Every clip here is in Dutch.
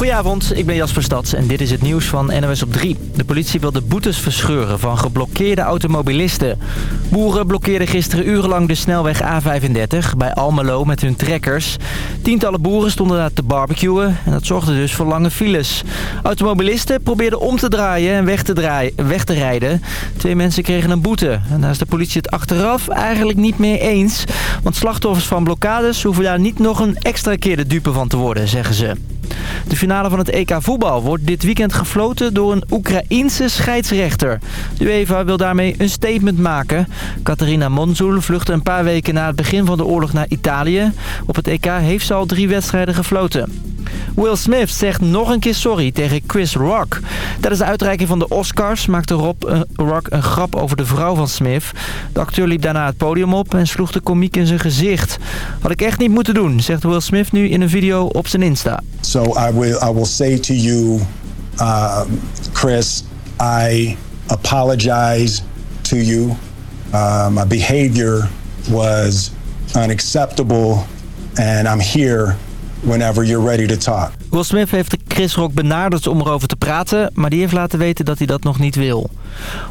Goedenavond, ik ben Jasper Stads en dit is het nieuws van NOS op 3. De politie wil de boetes verscheuren van geblokkeerde automobilisten. Boeren blokkeerden gisteren urenlang de snelweg A35 bij Almelo met hun trekkers. Tientallen boeren stonden daar te barbecuen en dat zorgde dus voor lange files. Automobilisten probeerden om te draaien en weg te, draaien, weg te rijden. Twee mensen kregen een boete. En daar is de politie het achteraf eigenlijk niet meer eens. Want slachtoffers van blokkades hoeven daar niet nog een extra keer de dupe van te worden, zeggen ze. De finale van het EK voetbal wordt dit weekend gefloten door een Oekraïense scheidsrechter. De UEFA wil daarmee een statement maken. Katarina Monzul vluchtte een paar weken na het begin van de oorlog naar Italië. Op het EK heeft ze al drie wedstrijden gefloten. Will Smith zegt nog een keer sorry tegen Chris Rock. Tijdens de uitreiking van de Oscars maakte Rob, uh, Rock een grap over de vrouw van Smith. De acteur liep daarna het podium op en sloeg de komiek in zijn gezicht. Had ik echt niet moeten doen, zegt Will Smith nu in een video op zijn Insta. So I will, I will say to you, uh, Chris, I apologize to you. Uh, my behavior was unacceptable and I'm here whenever you're ready to talk. Will Smith heeft Chris Rock benaderd om erover te praten, maar die heeft laten weten dat hij dat nog niet wil.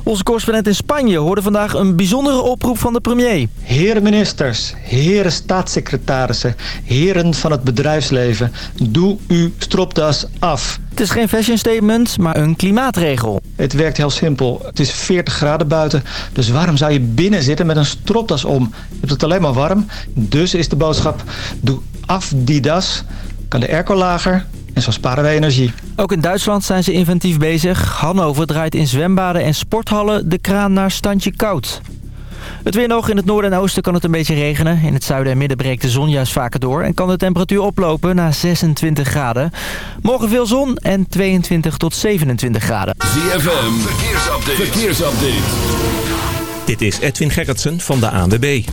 Onze correspondent in Spanje hoorde vandaag een bijzondere oproep van de premier. Heren ministers, heren staatssecretarissen, heren van het bedrijfsleven, doe uw stropdas af. Het is geen fashion statement, maar een klimaatregel. Het werkt heel simpel. Het is 40 graden buiten, dus waarom zou je binnen zitten met een stropdas om? Je hebt het alleen maar warm, dus is de boodschap, doe af die das, kan de airco lager en zo sparen wij energie. Ook in Duitsland zijn ze inventief bezig. Hannover draait in zwembaden en sporthallen de kraan naar standje koud. Het weer nog. In het noorden en oosten kan het een beetje regenen. In het zuiden en midden breekt de zon juist vaker door... en kan de temperatuur oplopen naar 26 graden. Morgen veel zon en 22 tot 27 graden. ZFM, verkeersupdate. verkeersupdate. Dit is Edwin Gerritsen van de ANWB.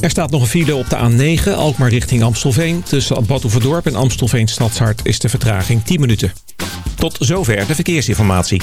Er staat nog een file op de A9, Alkmaar richting Amstelveen. Tussen Badhoevedorp en Amstelveen Stadshart is de vertraging 10 minuten. Tot zover de verkeersinformatie.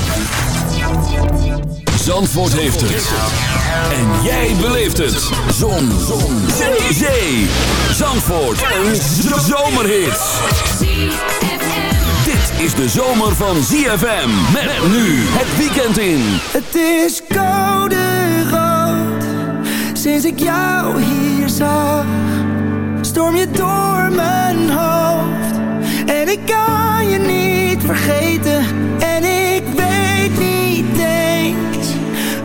Zandvoort heeft het. En jij beleeft het. Zon. Zon. Zee. Zee. Zandvoort. Een zomerhit. Dit is de zomer van ZFM. Met nu het weekend in. Het is koude rood. Sinds ik jou hier zag. Storm je door mijn hoofd. En ik kan je niet vergeten.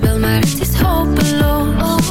Wel, maar het is hopeloos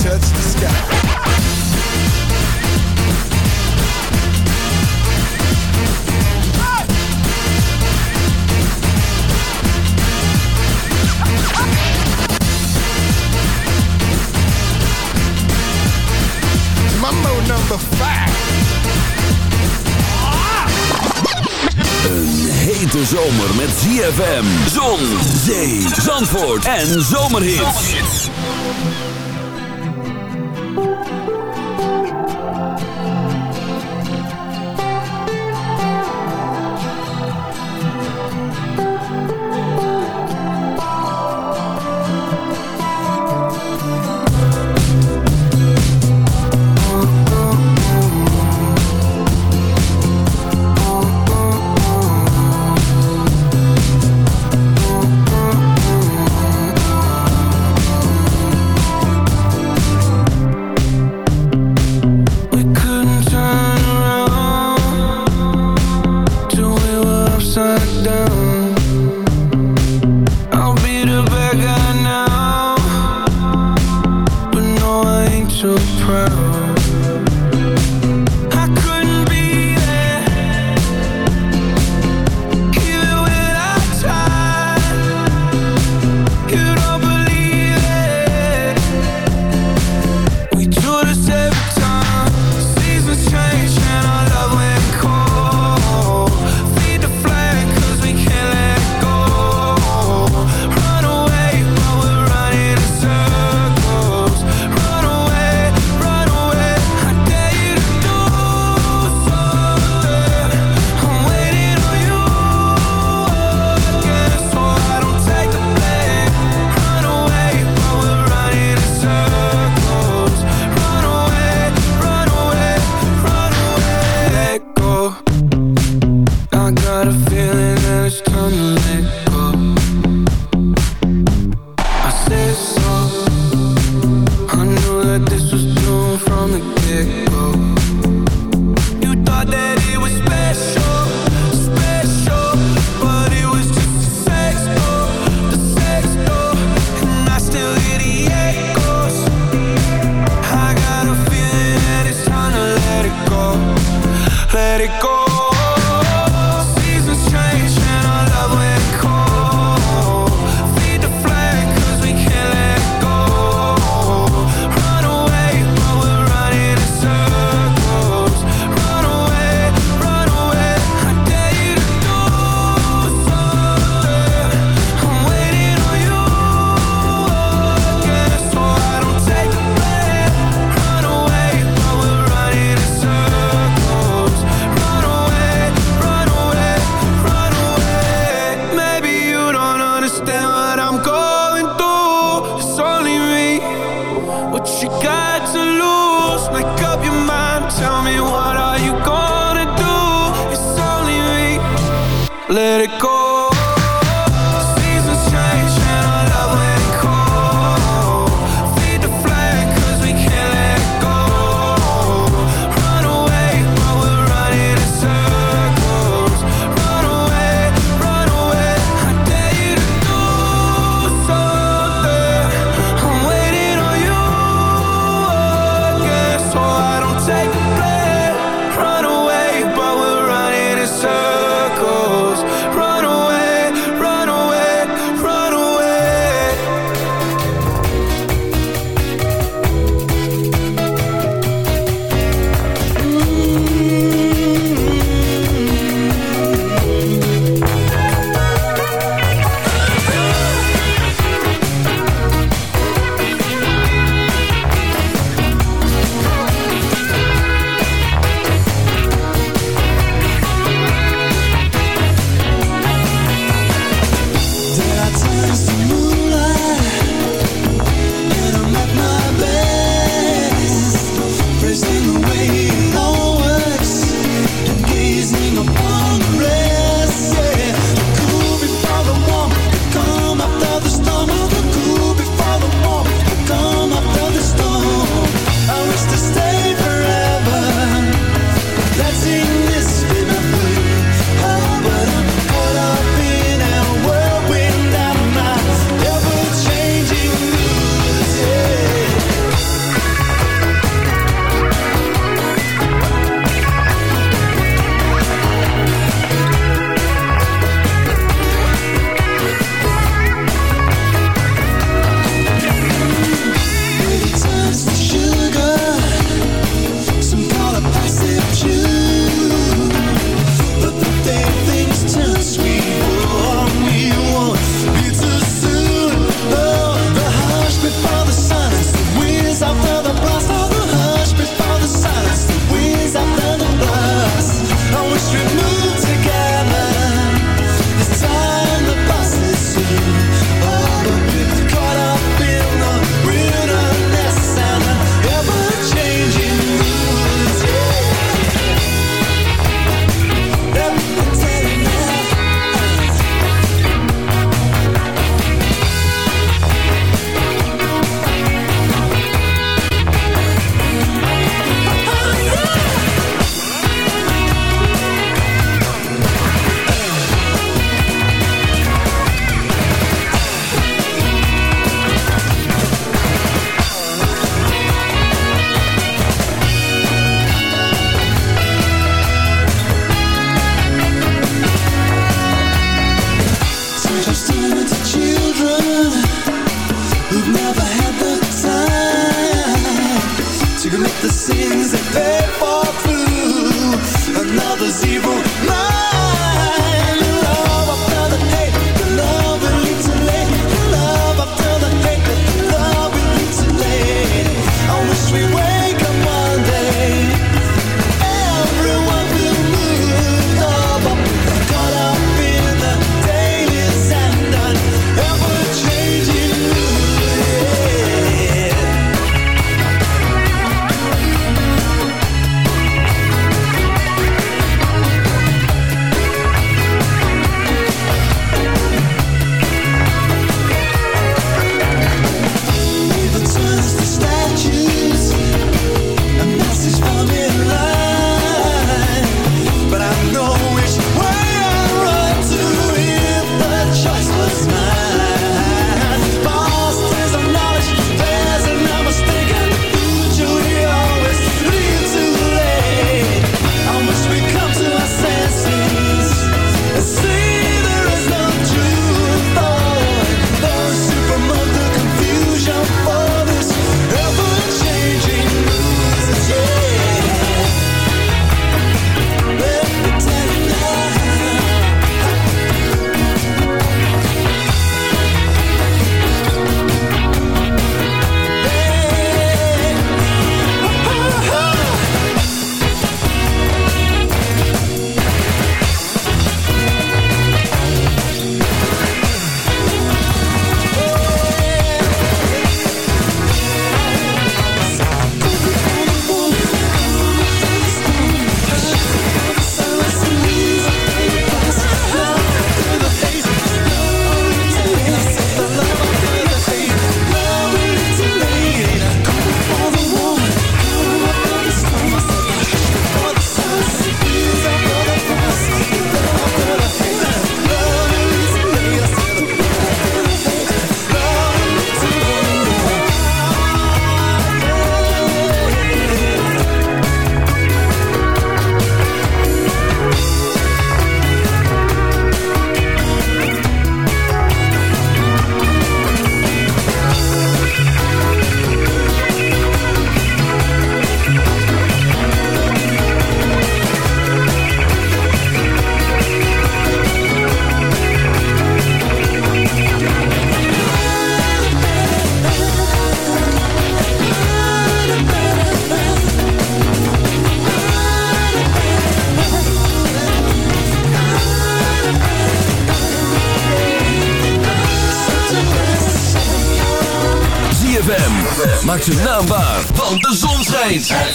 touch the sky. Mambo number five. Een hete zomer met ZFM, zon, zee, zandvoort en zomerhits.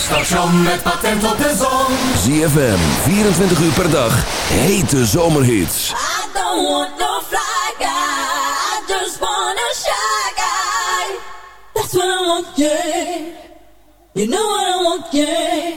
station met patent op de zon. ZFM, 24 uur per dag, hete zomerhits. I don't want no fly guy, I just want a shy guy. That's what I want, yeah. You know what I want, yeah.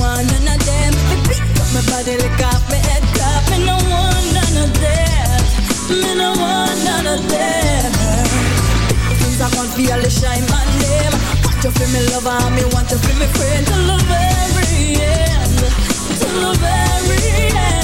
be all the shine my name. Want to feel me lover and me want to feel me friend. To the very end, To the very end.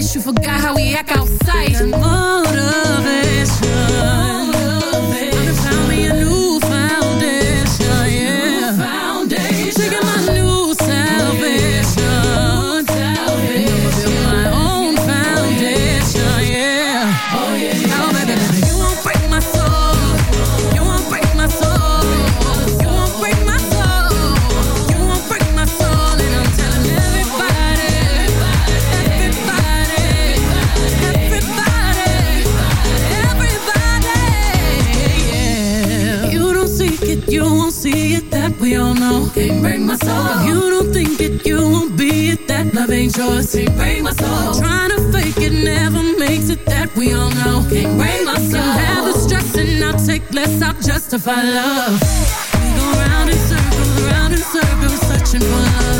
You forgot how we act outside. dangerous. Can't break my soul. Trying to fake it never makes it. That we all know. Can't break my soul. Can have the stress and I'll take less. I'll justify love. We go round in circles, round in circles, searching for love.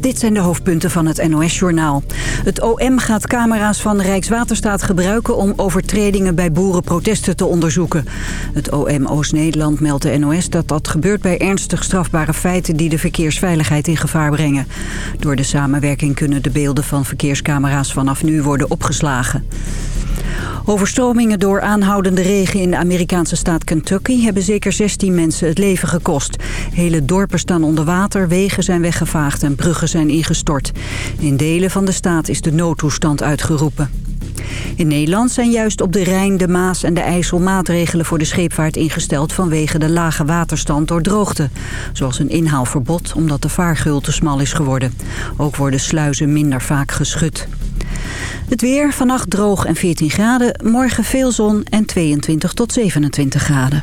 Dit zijn de hoofdpunten van het NOS-journaal. Het OM gaat camera's van Rijkswaterstaat gebruiken om overtredingen bij boerenprotesten te onderzoeken. Het OM Oost-Nederland meldt de NOS dat dat gebeurt bij ernstig strafbare feiten die de verkeersveiligheid in gevaar brengen. Door de samenwerking kunnen de beelden van verkeerscamera's vanaf nu worden opgeslagen. Overstromingen door aanhoudende regen in de Amerikaanse staat Kentucky hebben zeker 16 mensen het leven gekost. Hele dorpen staan onder water, wegen zijn weggevaagd en bruggen zijn ingestort. In delen van de staat is de noodtoestand uitgeroepen. In Nederland zijn juist op de Rijn, de Maas en de IJssel maatregelen voor de scheepvaart ingesteld vanwege de lage waterstand door droogte. Zoals een inhaalverbod omdat de vaargeul te smal is geworden. Ook worden sluizen minder vaak geschud. Het weer, vannacht droog en 14 graden. Morgen veel zon en 22 tot 27 graden.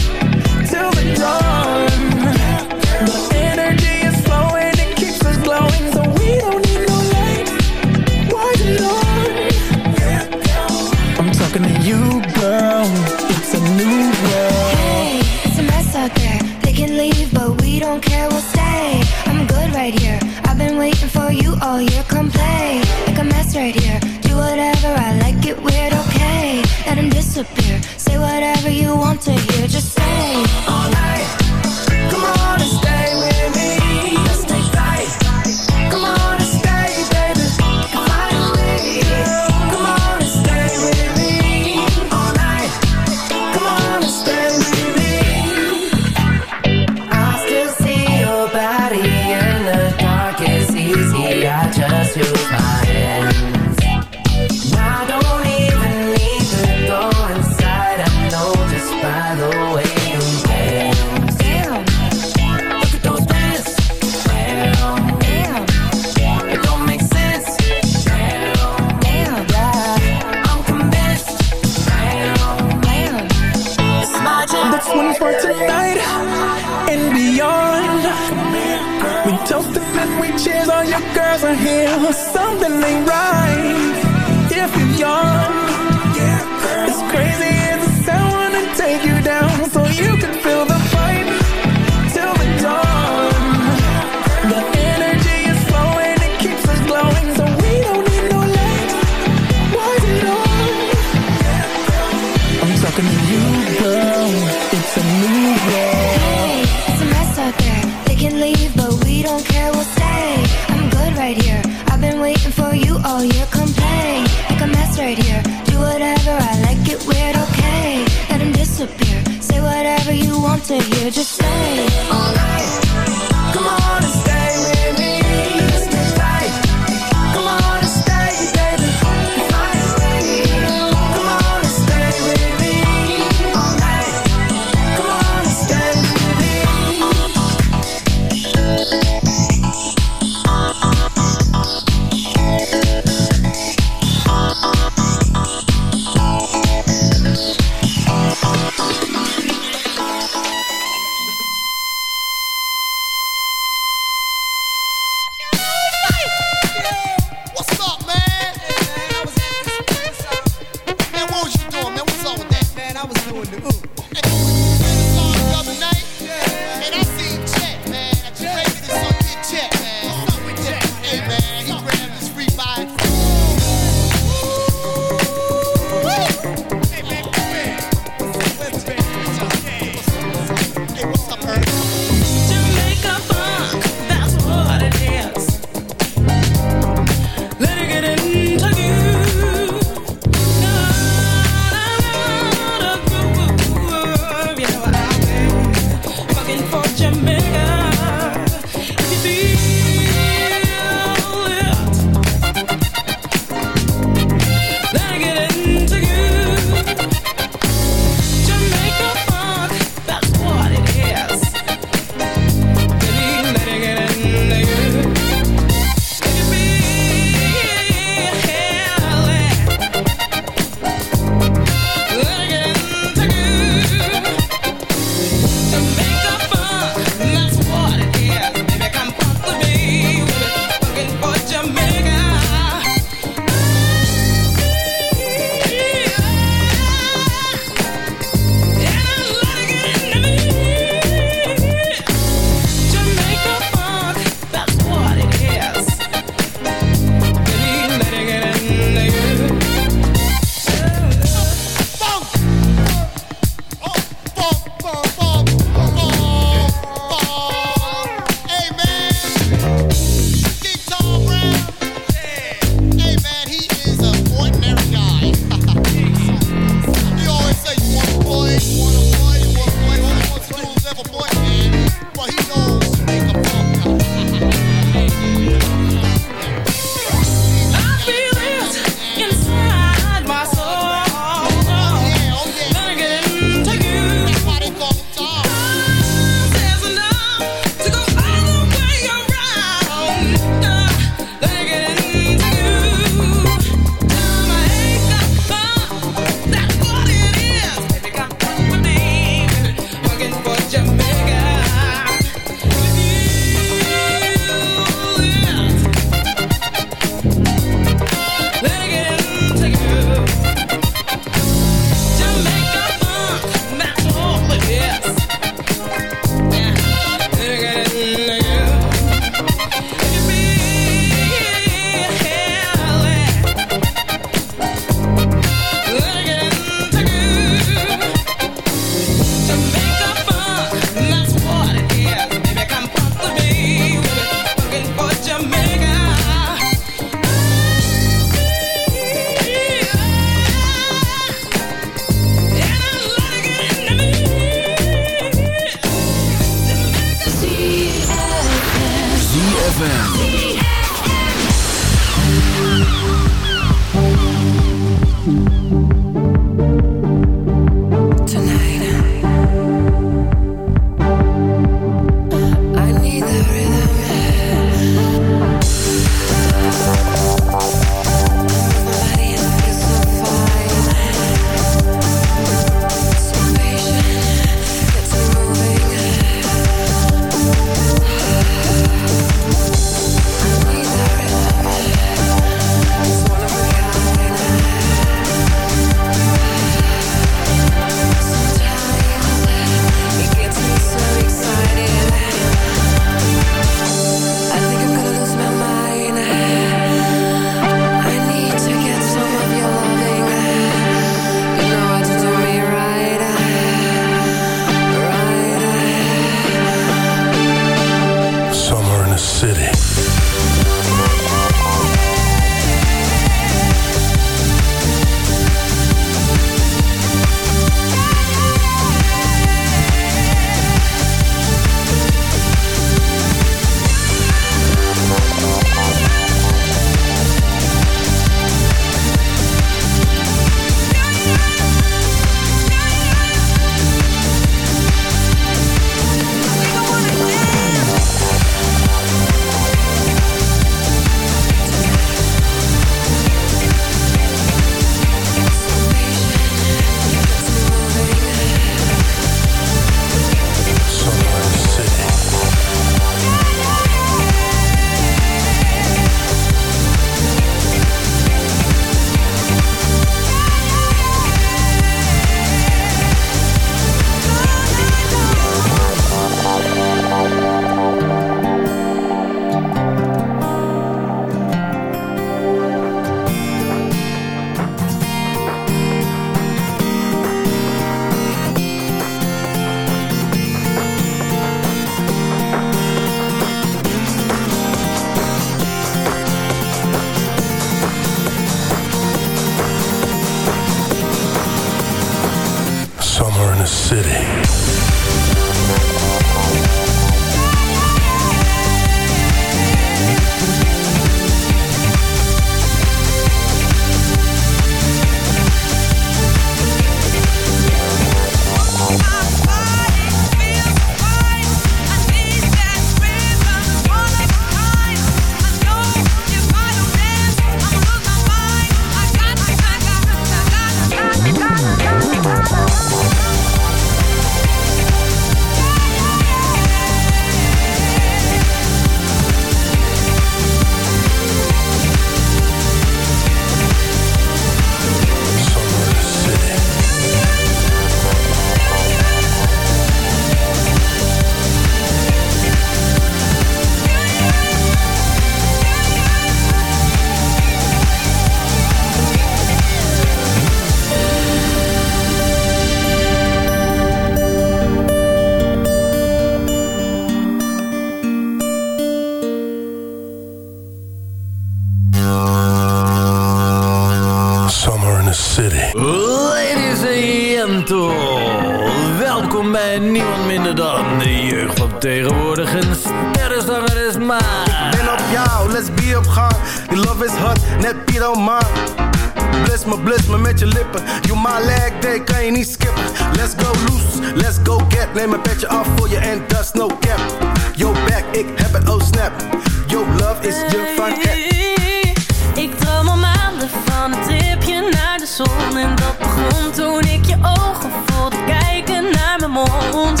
zon en dat begon toen ik je ogen voelde kijken naar mijn mond.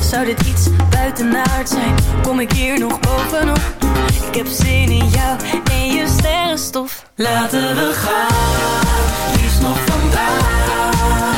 Zou dit iets buitenaard zijn? Kom ik hier nog bovenop? Ik heb zin in jou en je sterrenstof. Laten we gaan, liefst nog vandaag.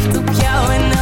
Verliefd op jou en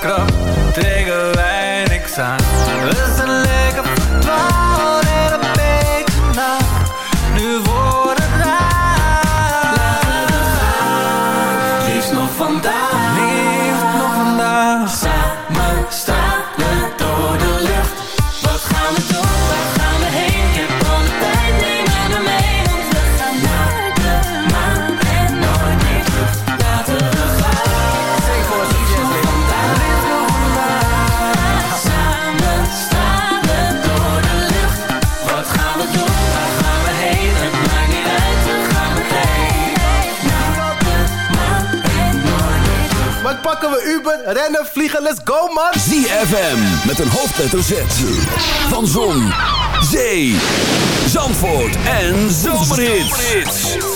zwaartekracht tegen wij niks aan. We zijn lekker verdwaald rennen, vliegen, let's go man ZFM met een hoofdletter. Van Zon, Zee, Zandvoort en Zomerhits.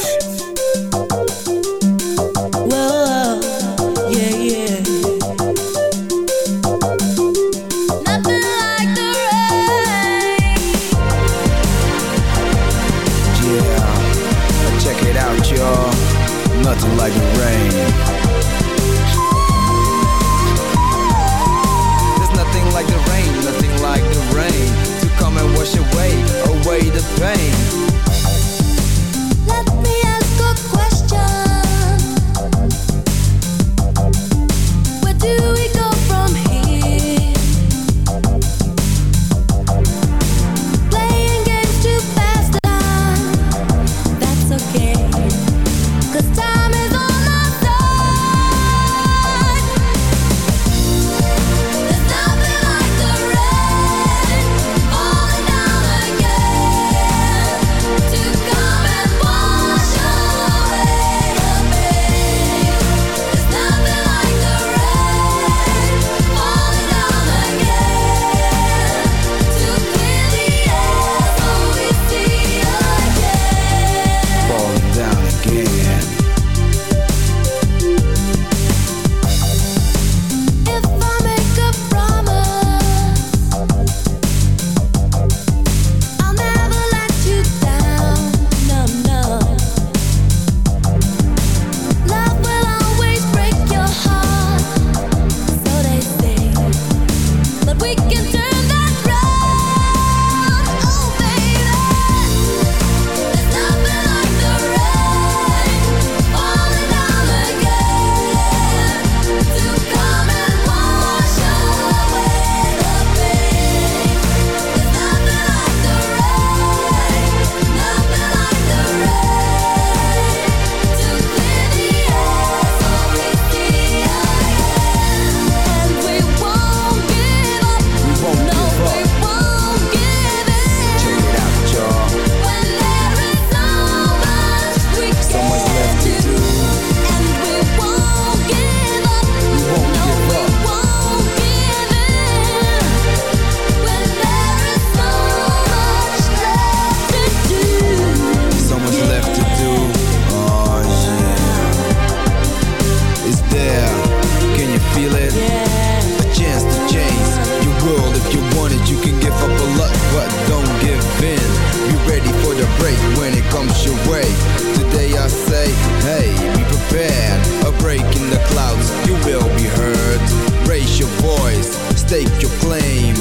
stake your claim.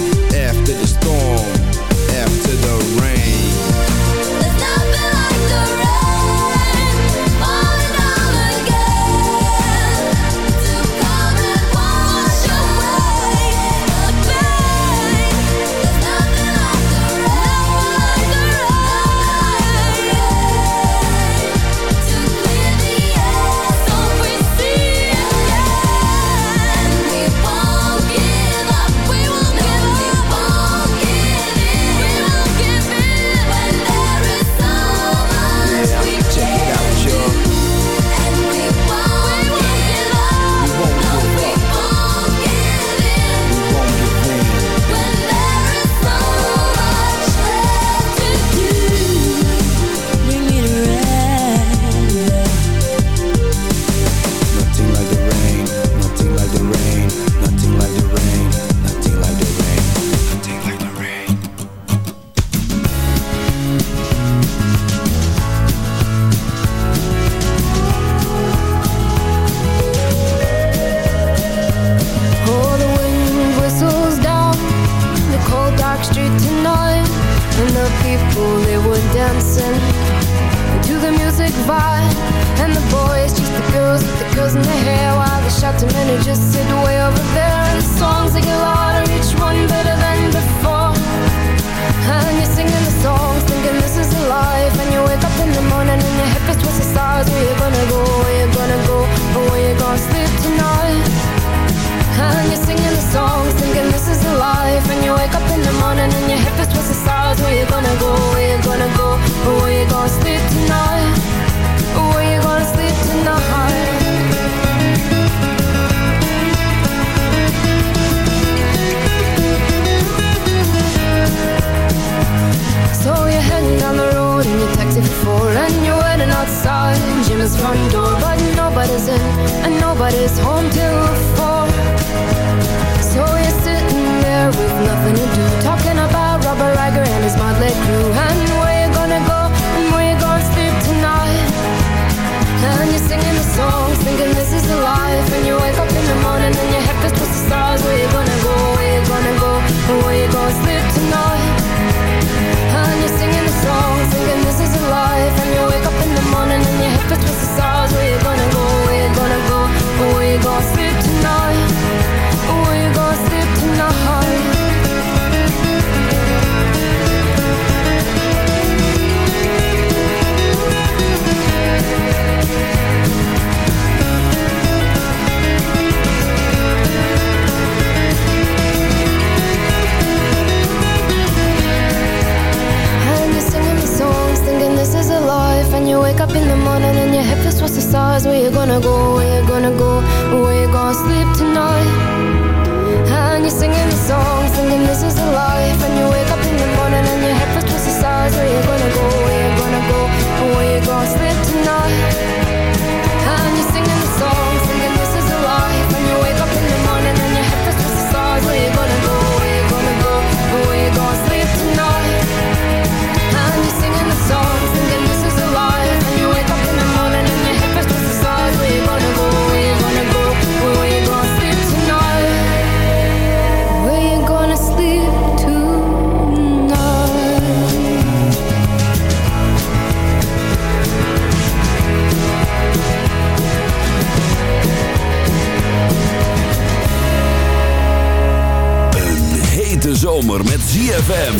ZFM.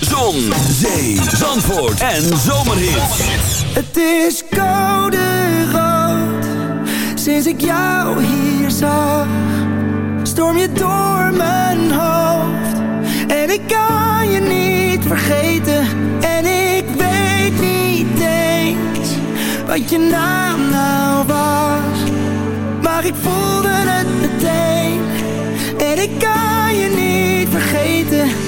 Zon, zee, zandvoort en zomerhit. Het is koude rood, sinds ik jou hier zag. Storm je door mijn hoofd, en ik kan je niet vergeten. En ik weet niet eens, wat je naam nou was. Maar ik voelde het meteen, en ik kan je niet vergeten.